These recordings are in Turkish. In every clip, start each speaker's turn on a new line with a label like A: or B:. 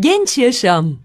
A: Genç Yaşam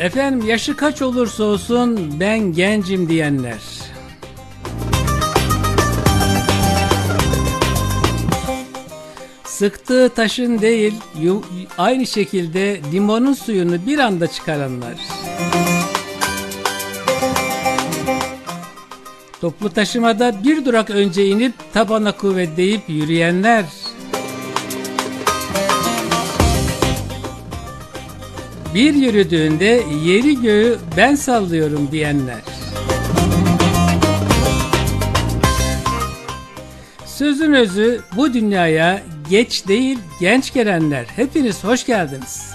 B: Efendim yaşı kaç olursa olsun ben gencim diyenler. Sıktığı taşın değil aynı şekilde limonun suyunu bir anda çıkaranlar. Toplu taşımada bir durak önce inip tabana kuvvet deyip yürüyenler. Bir yürüdüğünde yeri göğü ben sallıyorum diyenler. Sözün özü bu dünyaya geç değil genç gelenler. Hepiniz hoş geldiniz.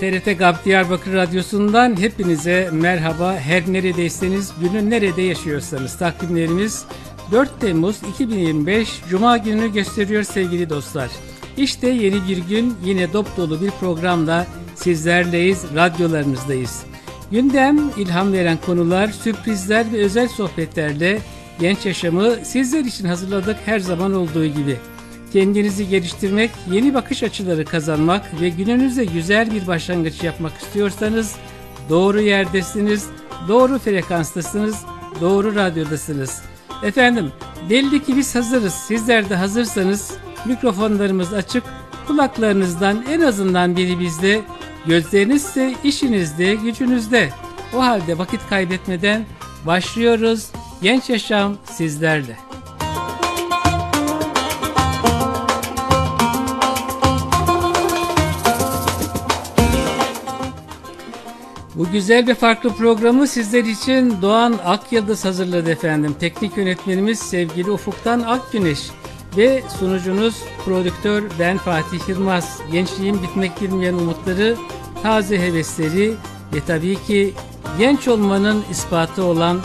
B: TRT GAP Diyarbakır Radyosu'ndan hepinize merhaba. Her neredeyseniz, günün nerede yaşıyorsanız takvimlerimiz 4 Temmuz 2025 Cuma gününü gösteriyor sevgili dostlar. İşte yeni bir gün yine dop dolu bir programla sizlerleyiz, radyolarınızdayız. Gündem, ilham veren konular, sürprizler ve özel sohbetlerle genç yaşamı sizler için hazırladık her zaman olduğu gibi. Kendinizi geliştirmek, yeni bakış açıları kazanmak ve gününüze güzel bir başlangıç yapmak istiyorsanız doğru yerdesiniz, doğru frekanstasınız, doğru radyodasınız. Efendim, belli ki biz hazırız. Sizler de hazırsanız mikrofonlarımız açık, kulaklarınızdan en azından biri bizde, gözlerinizse işinizde, gücünüzde. O halde vakit kaybetmeden başlıyoruz. Genç Yaşam sizlerle. Bu güzel ve farklı programı sizler için Doğan Akyıldız hazırladı efendim. Teknik yönetmenimiz sevgili Ufuktan Akgüneş ve sunucunuz prodüktör ben Fatih Yılmaz. Gençliğin bitmek bilmeyen umutları, taze hevesleri ve tabii ki genç olmanın ispatı olan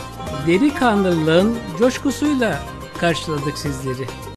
B: delikanlılığın coşkusuyla karşıladık sizleri.